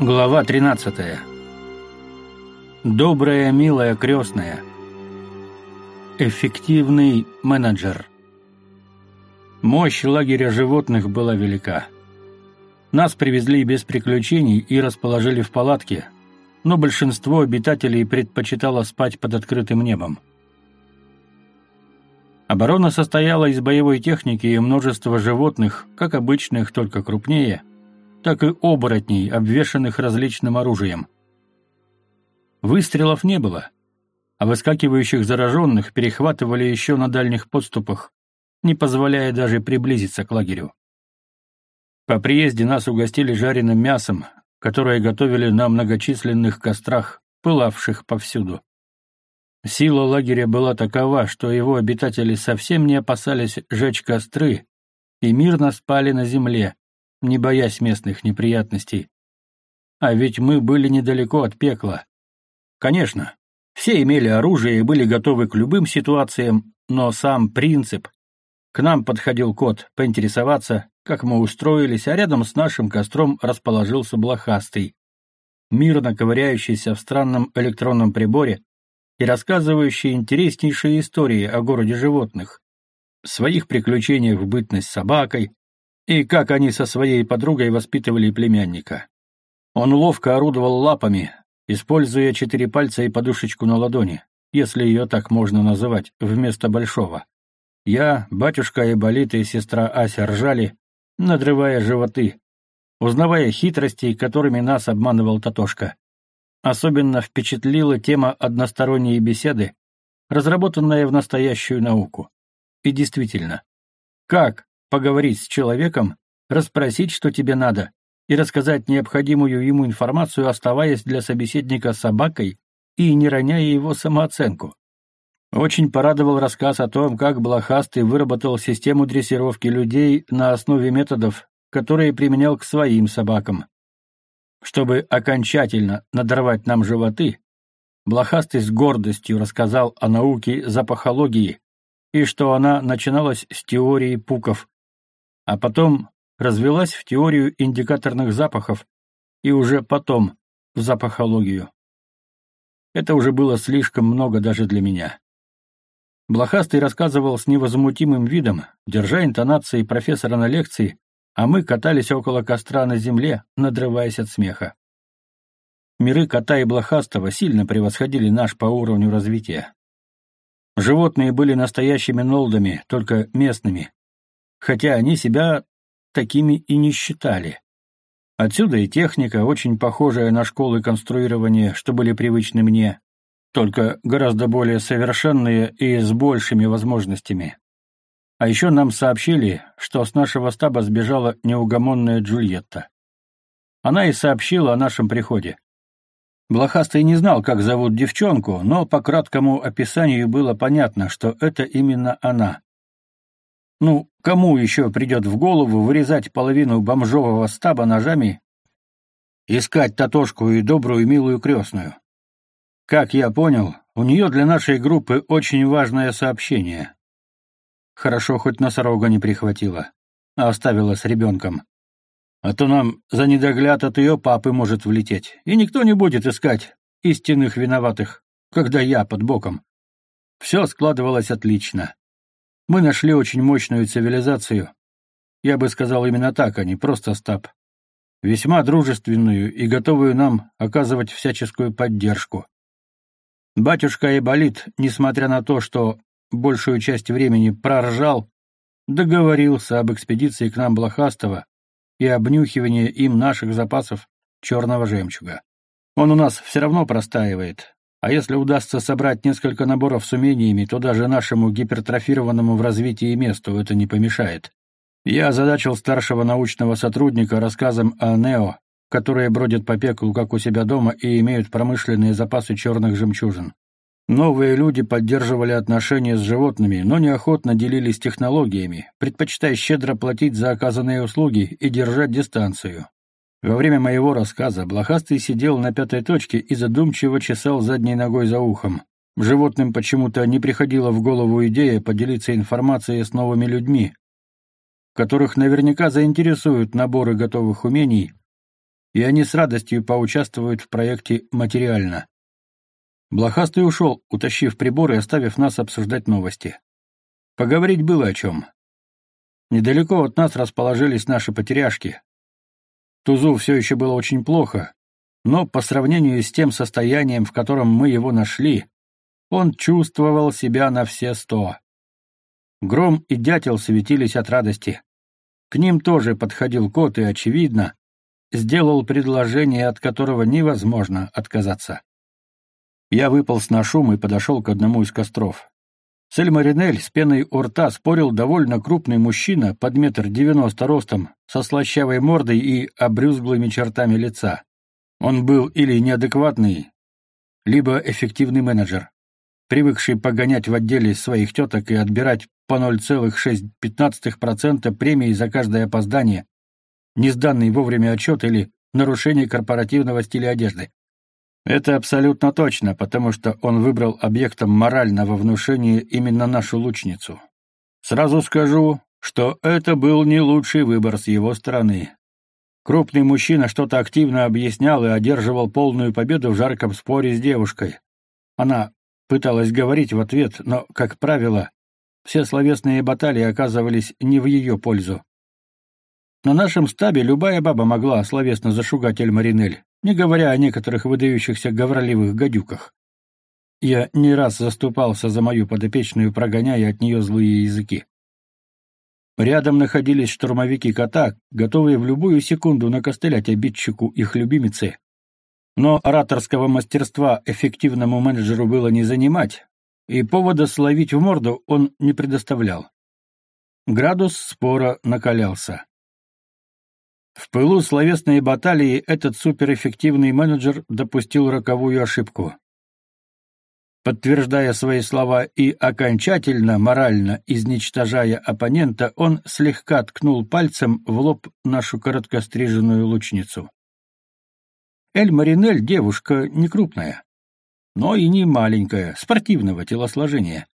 Глава 13. Добрая, милая крестная. Эффективный менеджер. Мощь лагеря животных была велика. Нас привезли без приключений и расположили в палатке, но большинство обитателей предпочитало спать под открытым небом. Оборона состояла из боевой техники и множества животных, как обычных, только крупнее, так и оборотней, обвешанных различным оружием. Выстрелов не было, а выскакивающих зараженных перехватывали еще на дальних подступах, не позволяя даже приблизиться к лагерю. По приезде нас угостили жареным мясом, которое готовили на многочисленных кострах, пылавших повсюду. Сила лагеря была такова, что его обитатели совсем не опасались жечь костры и мирно спали на земле, не боясь местных неприятностей. А ведь мы были недалеко от пекла. Конечно, все имели оружие и были готовы к любым ситуациям, но сам принцип. К нам подходил кот поинтересоваться, как мы устроились, а рядом с нашим костром расположился блохастый, мирно ковыряющийся в странном электронном приборе, и рассказывающие интереснейшие истории о городе животных, своих приключениях в бытность собакой и как они со своей подругой воспитывали племянника. Он ловко орудовал лапами, используя четыре пальца и подушечку на ладони, если ее так можно называть, вместо большого. Я, батюшка Айболит и сестра Ася ржали, надрывая животы, узнавая хитрости, которыми нас обманывал Татошка. Особенно впечатлила тема односторонней беседы, разработанная в настоящую науку. И действительно, как поговорить с человеком, расспросить, что тебе надо, и рассказать необходимую ему информацию, оставаясь для собеседника собакой и не роняя его самооценку. Очень порадовал рассказ о том, как Блохастый выработал систему дрессировки людей на основе методов, которые применял к своим собакам. Чтобы окончательно надорвать нам животы, Блохастый с гордостью рассказал о науке запахологии и что она начиналась с теории пуков, а потом развелась в теорию индикаторных запахов и уже потом в запахологию. Это уже было слишком много даже для меня. Блохастый рассказывал с невозмутимым видом, держа интонации профессора на лекции, а мы катались около костра на земле, надрываясь от смеха. Миры кота и блохастого сильно превосходили наш по уровню развития. Животные были настоящими нолдами, только местными, хотя они себя такими и не считали. Отсюда и техника, очень похожая на школы конструирования, что были привычны мне, только гораздо более совершенные и с большими возможностями. А еще нам сообщили, что с нашего стаба сбежала неугомонная Джульетта. Она и сообщила о нашем приходе. Блохастый не знал, как зовут девчонку, но по краткому описанию было понятно, что это именно она. Ну, кому еще придет в голову вырезать половину бомжового стаба ножами, искать Татошку и добрую милую крестную? Как я понял, у нее для нашей группы очень важное сообщение. Хорошо, хоть носорога не прихватила, а оставила с ребенком. А то нам за недогляд от ее папы может влететь, и никто не будет искать истинных виноватых, когда я под боком. Все складывалось отлично. Мы нашли очень мощную цивилизацию. Я бы сказал именно так, а не просто стаб. Весьма дружественную и готовую нам оказывать всяческую поддержку. Батюшка Иболит, несмотря на то, что большую часть времени проржал, договорился об экспедиции к нам Блохастова и обнюхивании им наших запасов черного жемчуга. Он у нас все равно простаивает, а если удастся собрать несколько наборов с умениями, то даже нашему гипертрофированному в развитии месту это не помешает. Я озадачил старшего научного сотрудника рассказом о Нео, которые бродят по пеклу, как у себя дома, и имеют промышленные запасы черных жемчужин. Новые люди поддерживали отношения с животными, но неохотно делились технологиями, предпочитая щедро платить за оказанные услуги и держать дистанцию. Во время моего рассказа Блохастый сидел на пятой точке и задумчиво чесал задней ногой за ухом. Животным почему-то не приходила в голову идея поделиться информацией с новыми людьми, которых наверняка заинтересуют наборы готовых умений, и они с радостью поучаствуют в проекте материально. Блохастый ушел, утащив прибор и оставив нас обсуждать новости. Поговорить было о чем. Недалеко от нас расположились наши потеряшки. Тузу все еще было очень плохо, но по сравнению с тем состоянием, в котором мы его нашли, он чувствовал себя на все сто. Гром и дятел светились от радости. К ним тоже подходил кот и, очевидно, сделал предложение, от которого невозможно отказаться. Я выполз на шум и подошел к одному из костров. Сельмаринель с пеной у рта спорил довольно крупный мужчина под метр девяносто ростом, со слащавой мордой и обрюзглыми чертами лица. Он был или неадекватный, либо эффективный менеджер, привыкший погонять в отделе своих теток и отбирать по 0,615% премии за каждое опоздание, не сданный вовремя отчет или нарушение корпоративного стиля одежды. Это абсолютно точно, потому что он выбрал объектом морального внушения именно нашу лучницу. Сразу скажу, что это был не лучший выбор с его стороны. Крупный мужчина что-то активно объяснял и одерживал полную победу в жарком споре с девушкой. Она пыталась говорить в ответ, но, как правило, все словесные баталии оказывались не в ее пользу. На нашем стабе любая баба могла словесно зашугать Эльмаринель, не говоря о некоторых выдающихся говорливых гадюках. Я не раз заступался за мою подопечную, прогоняя от нее злые языки. Рядом находились штурмовики кота, готовые в любую секунду накостылять обидчику их любимицы. Но ораторского мастерства эффективному менеджеру было не занимать, и повода словить в морду он не предоставлял. Градус спора накалялся. В пылу словесной баталии этот суперэффективный менеджер допустил роковую ошибку. Подтверждая свои слова и окончательно, морально изничтожая оппонента, он слегка ткнул пальцем в лоб нашу короткостриженную лучницу. Эль Маринель девушка не крупная, но и не маленькая, спортивного телосложения,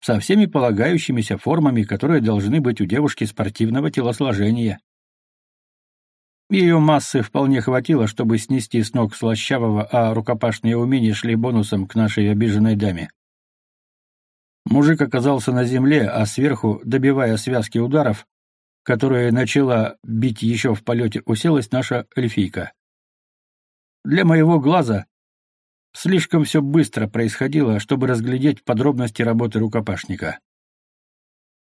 со всеми полагающимися формами, которые должны быть у девушки спортивного телосложения. Ее массы вполне хватило, чтобы снести с ног слащавого, а рукопашные умения шли бонусом к нашей обиженной даме. Мужик оказался на земле, а сверху, добивая связки ударов, которые начала бить еще в полете, уселась наша эльфийка. Для моего глаза слишком все быстро происходило, чтобы разглядеть подробности работы рукопашника.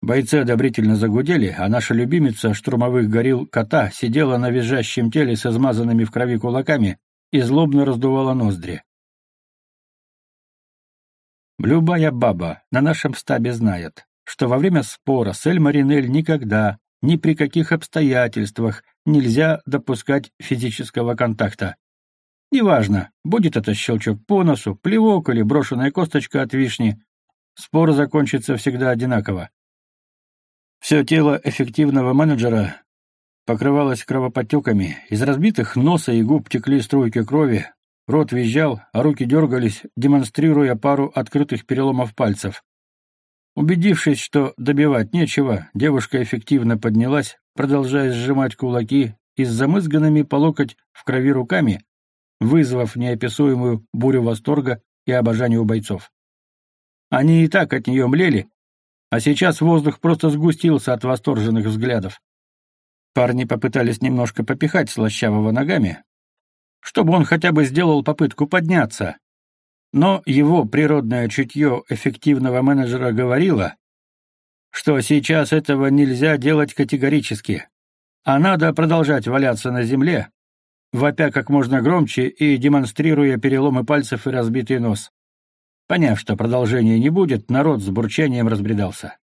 Бойцы одобрительно загудели, а наша любимица штурмовых горил кота сидела на визжащем теле с измазанными в крови кулаками и злобно раздувала ноздри. Любая баба на нашем стабе знает, что во время спора с Эль-Маринель никогда, ни при каких обстоятельствах нельзя допускать физического контакта. Неважно, будет это щелчок по носу, плевок или брошенная косточка от вишни, спор закончится всегда одинаково. Все тело эффективного менеджера покрывалось кровоподтеками, из разбитых носа и губ текли струйки крови, рот визжал, а руки дергались, демонстрируя пару открытых переломов пальцев. Убедившись, что добивать нечего, девушка эффективно поднялась, продолжая сжимать кулаки и с замызганными по локоть в крови руками, вызвав неописуемую бурю восторга и обожания у бойцов. Они и так от нее млели, а сейчас воздух просто сгустился от восторженных взглядов. Парни попытались немножко попихать слащавого ногами, чтобы он хотя бы сделал попытку подняться. Но его природное чутье эффективного менеджера говорило, что сейчас этого нельзя делать категорически, а надо продолжать валяться на земле, вопя как можно громче и демонстрируя переломы пальцев и разбитый нос. Поняв, что продолжения не будет, народ с бурчанием разбредался.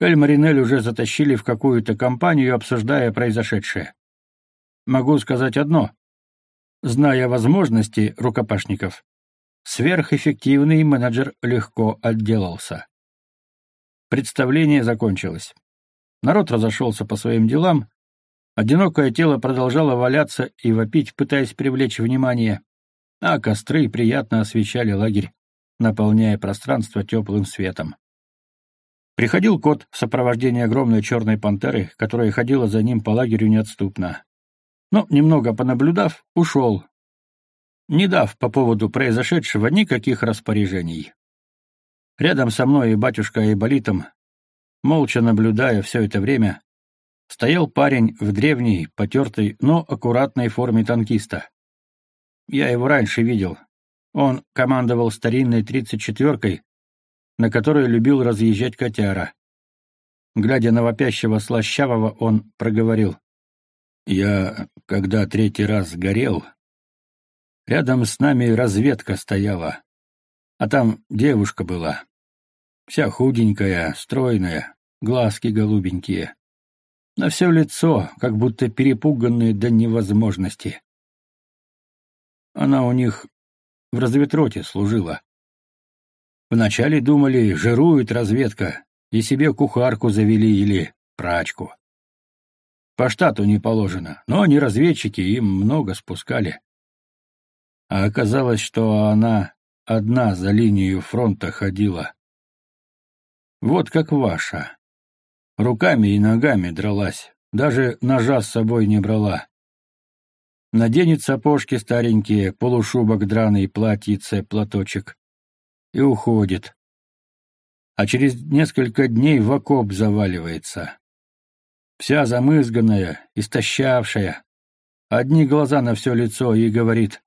Эль-Маринель уже затащили в какую-то компанию, обсуждая произошедшее. Могу сказать одно. Зная возможности рукопашников, сверхэффективный менеджер легко отделался. Представление закончилось. Народ разошелся по своим делам, одинокое тело продолжало валяться и вопить, пытаясь привлечь внимание, а костры приятно освещали лагерь наполняя пространство теплым светом. Приходил кот в сопровождении огромной черной пантеры, которая ходила за ним по лагерю неотступно. но, немного понаблюдав, ушел, не дав по поводу произошедшего никаких распоряжений. Рядом со мной и батюшка Айболитом, молча наблюдая все это время, стоял парень в древней, потертой, но аккуратной форме танкиста. Я его раньше видел. Он командовал старинной 34-кой, на которой любил разъезжать котяра. Глядя на вопящего слащавого, он проговорил. «Я, когда третий раз горел, рядом с нами разведка стояла, а там девушка была. Вся худенькая, стройная, глазки голубенькие. На все лицо, как будто перепуганные до невозможности. Она у них в разведроте служила. Вначале думали, жирует разведка, и себе кухарку завели или прачку. По штату не положено, но они разведчики, им много спускали. А оказалось, что она одна за линию фронта ходила. Вот как ваша. Руками и ногами дралась, даже ножа с собой не брала. Наденет сапожки старенькие, полушубок драный, платьице, платочек. И уходит. А через несколько дней в окоп заваливается. Вся замызганная, истощавшая. Одни глаза на все лицо и говорит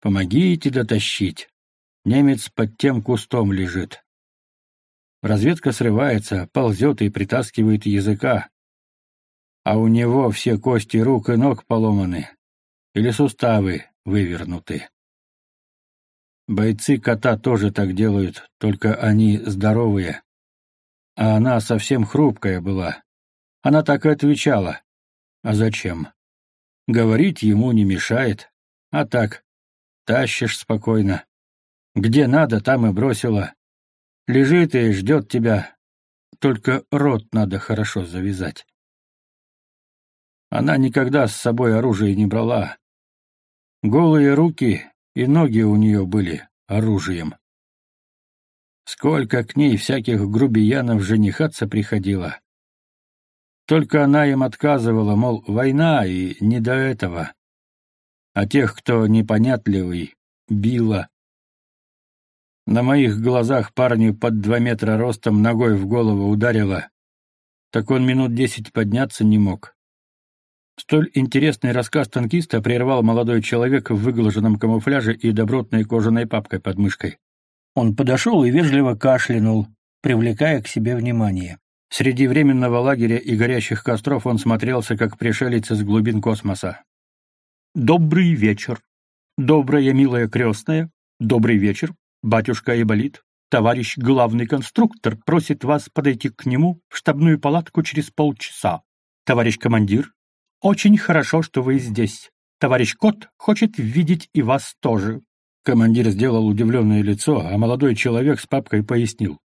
«Помогите дотащить». Немец под тем кустом лежит. Разведка срывается, ползет и притаскивает языка. А у него все кости рук и ног поломаны. Или суставы вывернуты. Бойцы кота тоже так делают, только они здоровые. А она совсем хрупкая была. Она так и отвечала. А зачем? Говорить ему не мешает. А так, тащишь спокойно. Где надо, там и бросила. Лежит и ждет тебя. Только рот надо хорошо завязать. Она никогда с собой оружие не брала. Голые руки и ноги у нее были оружием. Сколько к ней всяких грубиянов женихаться приходило. Только она им отказывала, мол, война и не до этого. А тех, кто непонятливый, била. На моих глазах парню под два метра ростом ногой в голову ударило. Так он минут десять подняться не мог. Столь интересный рассказ танкиста прервал молодой человек в выглаженном камуфляже и добротной кожаной папкой под мышкой. Он подошел и вежливо кашлянул, привлекая к себе внимание. Среди временного лагеря и горящих костров он смотрелся, как пришелец из глубин космоса. «Добрый вечер! Добрая, милая крестная! Добрый вечер! Батюшка Айболит, товарищ главный конструктор, просит вас подойти к нему в штабную палатку через полчаса. Товарищ командир, очень хорошо, что вы здесь. Товарищ Кот хочет видеть и вас тоже. Командир сделал удивленное лицо, а молодой человек с папкой пояснил.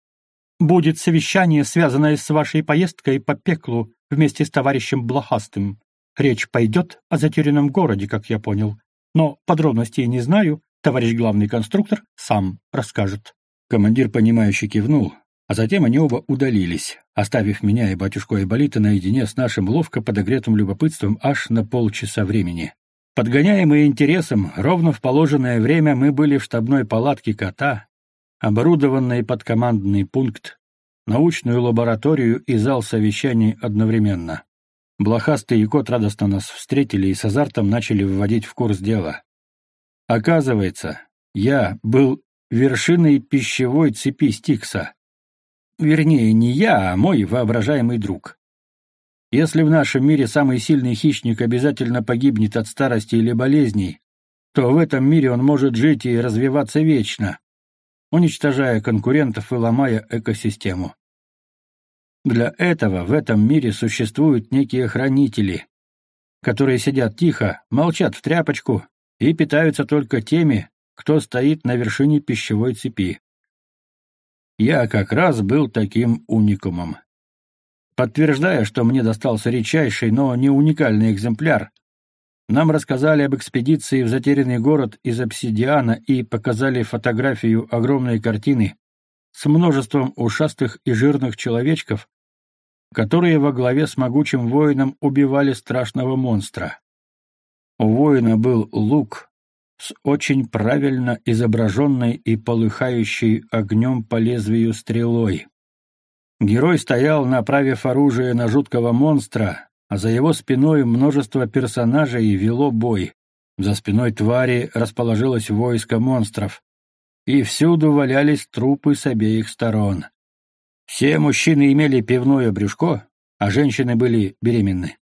«Будет совещание, связанное с вашей поездкой по пеклу вместе с товарищем Блохастым. Речь пойдет о затерянном городе, как я понял. Но подробностей не знаю, Товарищ главный конструктор сам расскажет. Командир, понимающе кивнул, а затем они оба удалились, оставив меня и батюшку Айболита наедине с нашим ловко подогретым любопытством аж на полчаса времени. Подгоняемые интересом, ровно в положенное время мы были в штабной палатке кота, оборудованной под командный пункт, научную лабораторию и зал совещаний одновременно. Блохастый и кот радостно нас встретили и с азартом начали вводить в курс дела. Оказывается, я был вершиной пищевой цепи Стикса. Вернее, не я, а мой воображаемый друг. Если в нашем мире самый сильный хищник обязательно погибнет от старости или болезней, то в этом мире он может жить и развиваться вечно, уничтожая конкурентов и ломая экосистему. Для этого в этом мире существуют некие хранители, которые сидят тихо, молчат в тряпочку и питаются только теми, кто стоит на вершине пищевой цепи. Я как раз был таким уникумом. Подтверждая, что мне достался редчайший, но не уникальный экземпляр, нам рассказали об экспедиции в затерянный город из обсидиана и показали фотографию огромной картины с множеством ушастых и жирных человечков, которые во главе с могучим воином убивали страшного монстра. У воина был лук с очень правильно изображенной и полыхающей огнем по лезвию стрелой. Герой стоял, направив оружие на жуткого монстра, а за его спиной множество персонажей вело бой. За спиной твари расположилось войско монстров, и всюду валялись трупы с обеих сторон. Все мужчины имели пивное брюшко, а женщины были беременны.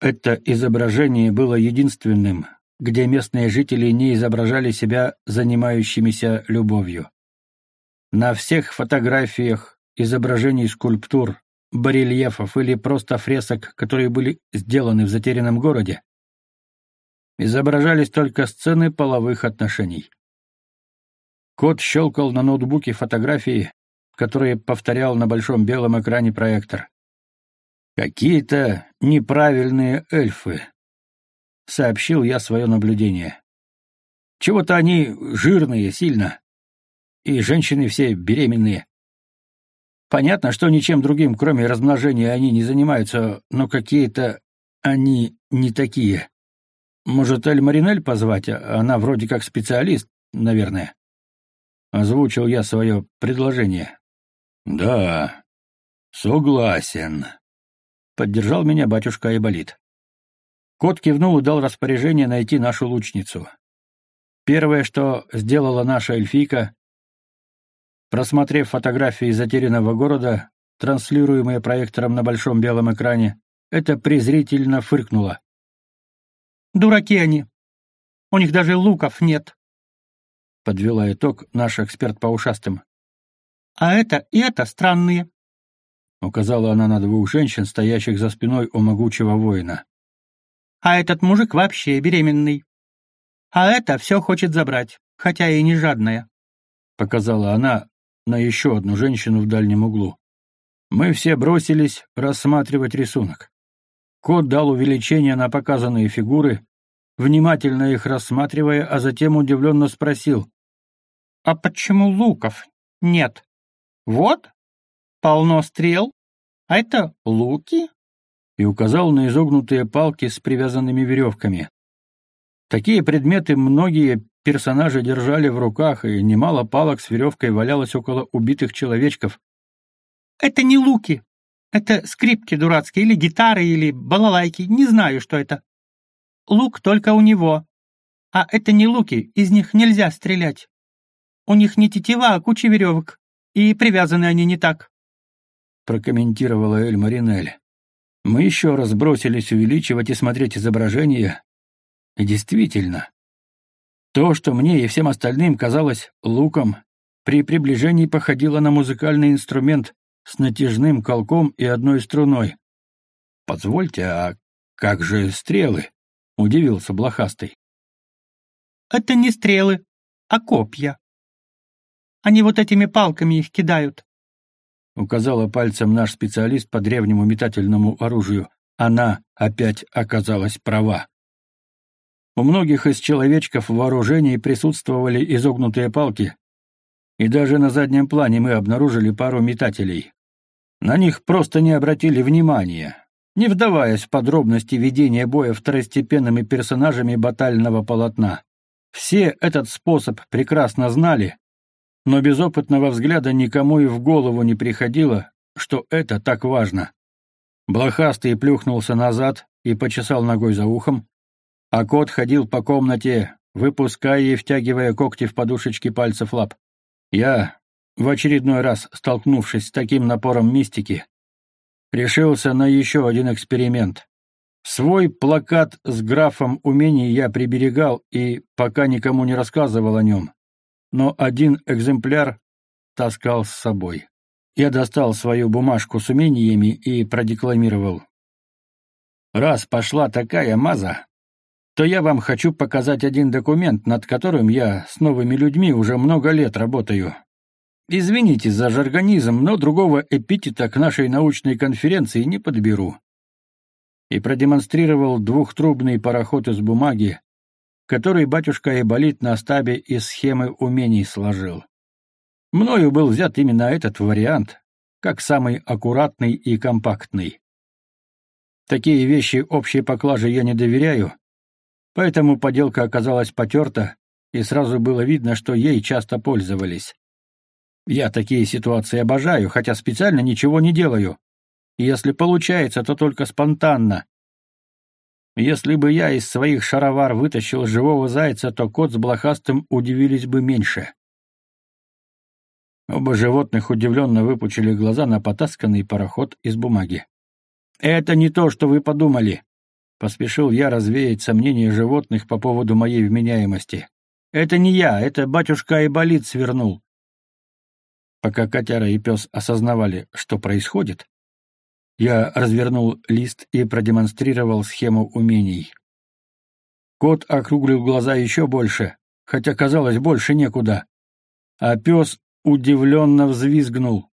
Это изображение было единственным, где местные жители не изображали себя занимающимися любовью. На всех фотографиях, изображений скульптур, барельефов или просто фресок, которые были сделаны в затерянном городе, изображались только сцены половых отношений. Кот щелкал на ноутбуке фотографии, которые повторял на большом белом экране проектор. «Какие-то неправильные эльфы», — сообщил я свое наблюдение. «Чего-то они жирные сильно, и женщины все беременные. Понятно, что ничем другим, кроме размножения, они не занимаются, но какие-то они не такие. Может, Эль Маринель позвать? Она вроде как специалист, наверное». Озвучил я свое предложение. «Да, согласен», — поддержал меня батюшка Айболит. Кот кивнул и дал распоряжение найти нашу лучницу. Первое, что сделала наша эльфийка, просмотрев фотографии затерянного города, транслируемые проектором на большом белом экране, это презрительно фыркнула. «Дураки они! У них даже луков нет!» Подвела итог наш эксперт по ушастым. «А это и это странные!» Указала она на двух женщин, стоящих за спиной у могучего воина. А этот мужик вообще беременный. А это все хочет забрать, хотя и не жадная. Показала она на еще одну женщину в дальнем углу. Мы все бросились рассматривать рисунок. Кот дал увеличение на показанные фигуры, внимательно их рассматривая, а затем удивленно спросил. «А почему луков нет? Вот, полно стрел, а это луки?» И указал на изогнутые палки с привязанными веревками. Такие предметы многие персонажи держали в руках, и немало палок с веревкой валялось около убитых человечков. «Это не луки. Это скрипки дурацкие, или гитары, или балалайки, не знаю, что это. Лук только у него. А это не луки, из них нельзя стрелять. У них не тетива, а куча веревок, и привязаны они не так», — прокомментировала Эль Маринель. Мы еще раз бросились увеличивать и смотреть изображение. И действительно, то, что мне и всем остальным казалось луком, при приближении походило на музыкальный инструмент с натяжным колком и одной струной. «Позвольте, а как же стрелы?» — удивился блохастый. «Это не стрелы, а копья. Они вот этими палками их кидают указала пальцем наш специалист по древнему метательному оружию. Она опять оказалась права. У многих из человечков в вооружении присутствовали изогнутые палки, и даже на заднем плане мы обнаружили пару метателей. На них просто не обратили внимания, не вдаваясь в подробности ведения боя второстепенными персонажами батального полотна. Все этот способ прекрасно знали, но без опытного взгляда никому и в голову не приходило, что это так важно. Блохастый плюхнулся назад и почесал ногой за ухом, а кот ходил по комнате, выпуская и втягивая когти в подушечки пальцев лап. Я, в очередной раз столкнувшись с таким напором мистики, решился на еще один эксперимент. Свой плакат с графом умений я приберегал и пока никому не рассказывал о нем но один экземпляр таскал с собой. Я достал свою бумажку с умениями и продекламировал. «Раз пошла такая маза, то я вам хочу показать один документ, над которым я с новыми людьми уже много лет работаю. Извините за жаргонизм, но другого эпитета к нашей научной конференции не подберу». И продемонстрировал двухтрубный пароход из бумаги, который батюшка Иболит на стабе из схемы умений сложил. Мною был взят именно этот вариант, как самый аккуратный и компактный. Такие вещи общей поклаже я не доверяю, поэтому поделка оказалась потерта, и сразу было видно, что ей часто пользовались. Я такие ситуации обожаю, хотя специально ничего не делаю. И если получается, то только спонтанно. Если бы я из своих шаровар вытащил живого зайца, то кот с блохастым удивились бы меньше. Оба животных удивленно выпучили глаза на потасканный пароход из бумаги. «Это не то, что вы подумали», — поспешил я развеять сомнения животных по поводу моей вменяемости. «Это не я, это батюшка Айболит свернул». Пока котяра и пес осознавали, что происходит, я развернул лист и продемонстрировал схему умений. Кот округлил глаза еще больше, хотя казалось больше некуда, а пес удивленно взвизгнул.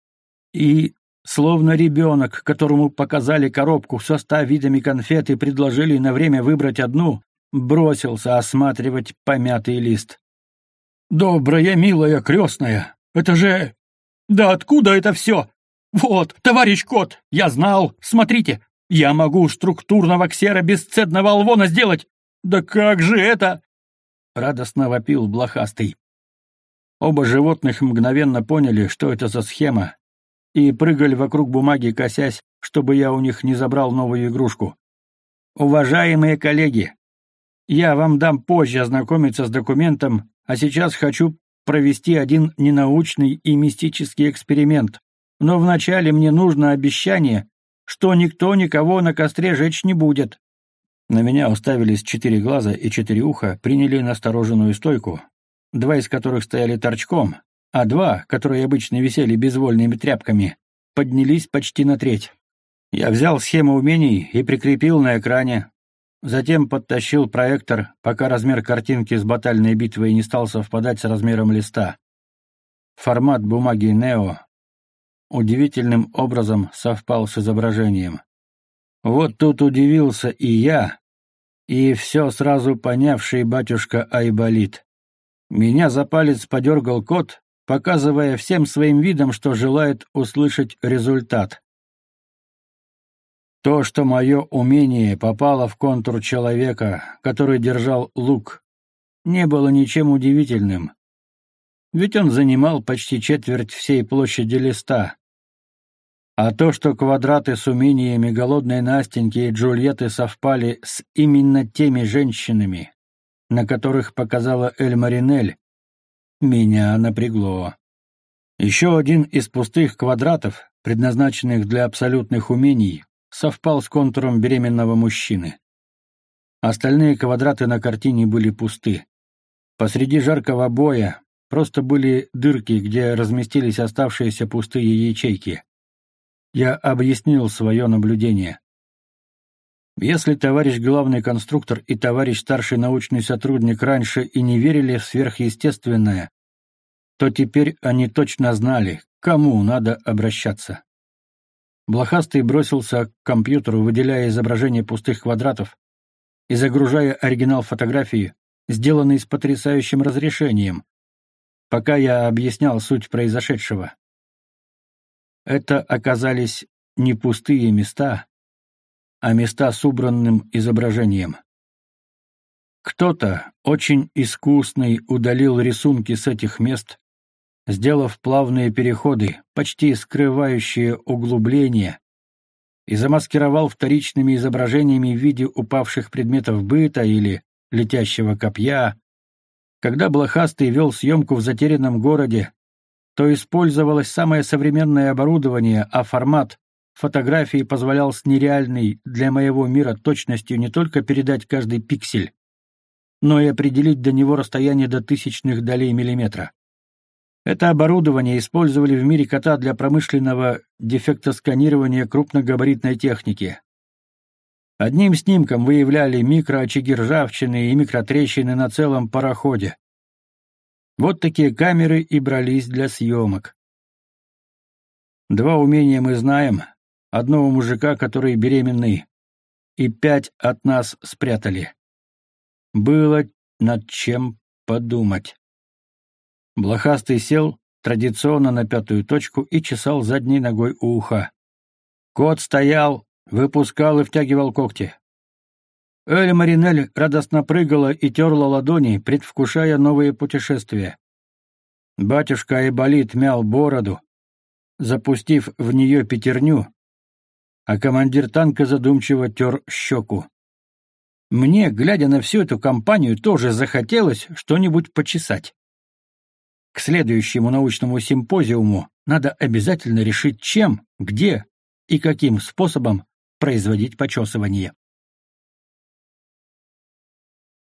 И, словно ребенок, которому показали коробку со ста видами конфет и предложили на время выбрать одну, бросился осматривать помятый лист. «Добрая, милая, крестная! Это же... Да откуда это все? Вот, товарищ кот, я знал, смотрите, я могу структурного ксера бесценного алвона сделать! Да как же это?» Радостно вопил блохастый. Оба животных мгновенно поняли, что это за схема, и прыгали вокруг бумаги, косясь, чтобы я у них не забрал новую игрушку. «Уважаемые коллеги, я вам дам позже ознакомиться с документом, а сейчас хочу провести один ненаучный и мистический эксперимент. Но вначале мне нужно обещание, что никто никого на костре жечь не будет». На меня уставились четыре глаза и четыре уха, приняли настороженную стойку, два из которых стояли торчком, а два, которые обычно висели безвольными тряпками, поднялись почти на треть. Я взял схему умений и прикрепил на экране, затем подтащил проектор, пока размер картинки с батальной битвой не стал совпадать с размером листа. Формат бумаги Нео удивительным образом совпал с изображением. Вот тут удивился и я, и все сразу понявший батюшка Айболит. Меня за палец подергал кот, показывая всем своим видом, что желает услышать результат. То, что мое умение попало в контур человека, который держал лук, не было ничем удивительным. Ведь он занимал почти четверть всей площади листа. А то, что квадраты с умениями голодной Настеньки и Джульетты совпали с именно теми женщинами, на которых показала Эль Маринель, меня напрягло. Еще один из пустых квадратов, предназначенных для абсолютных умений, совпал с контуром беременного мужчины. Остальные квадраты на картине были пусты. Посреди жаркого боя просто были дырки, где разместились оставшиеся пустые ячейки. Я объяснил свое наблюдение. Если товарищ главный конструктор и товарищ старший научный сотрудник раньше и не верили в сверхъестественное, то теперь они точно знали, кому надо обращаться. Блохастый бросился к компьютеру, выделяя изображение пустых квадратов и загружая оригинал фотографии, сделанный с потрясающим разрешением, пока я объяснял суть произошедшего. Это оказались не пустые места, а места с убранным изображением. Кто-то, очень искусный, удалил рисунки с этих мест, сделав плавные переходы, почти скрывающие углубления, и замаскировал вторичными изображениями в виде упавших предметов быта или летящего копья. Когда Блохастый вел съемку в затерянном городе, то использовалось самое современное оборудование, а формат фотографии позволял с нереальной для моего мира точностью не только передать каждый пиксель, но и определить до него расстояние до тысячных долей миллиметра. Это оборудование использовали в мире кота для промышленного дефектосканирования крупногабаритной техники. Одним снимком выявляли микроочаги ржавчины и микротрещины на целом пароходе. Вот такие камеры и брались для съемок. Два умения мы знаем, одного мужика, который беременный, и пять от нас спрятали. Было над чем подумать. Блохастый сел традиционно на пятую точку и чесал задней ногой у уха. Кот стоял, выпускал и втягивал когти. Эль Маринель радостно прыгала и терла ладони, предвкушая новые путешествия. Батюшка Айболит мял бороду, запустив в нее пятерню, а командир танка задумчиво тер щеку. Мне, глядя на всю эту компанию, тоже захотелось что-нибудь почесать. К следующему научному симпозиуму надо обязательно решить, чем, где и каким способом производить почесывание.